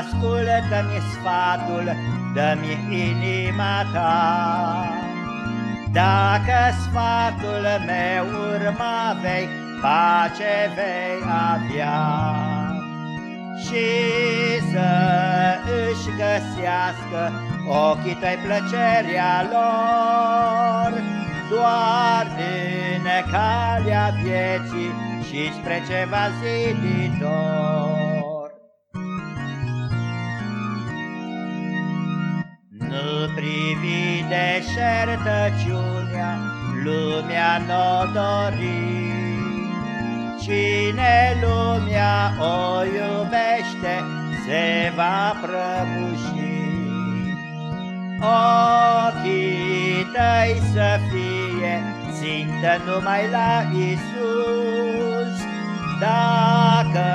Ascultă-mi sfatul, dă-mi inima ta. Dacă sfatul meu urma vei, pace vei avea. Și să își găsească ochii tăi plăcerea lor, doar în calea vieții și spre ceva ziditor. Privi deșertăciunea, lumea n-o dori, Cine lumea o iubește, se va prăbuși. Ochii tăi să fie țintă numai la Isus. Dacă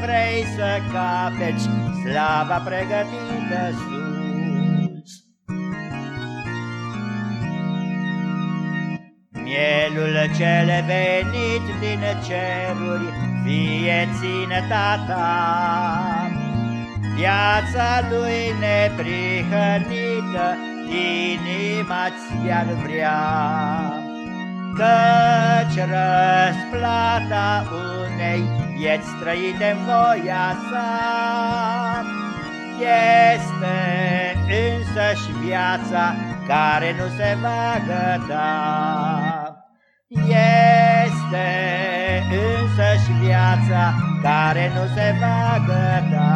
vrei să capeți slava pregătită sus. Mielul cel venit din ceruri fie ținăta ta, Viața lui neprihănită, inima-ți ar vrea. Căci răsplata unei vieți trăite în voia sa, Este însăși viața care nu se va găta. Însăși viața care nu se va găta.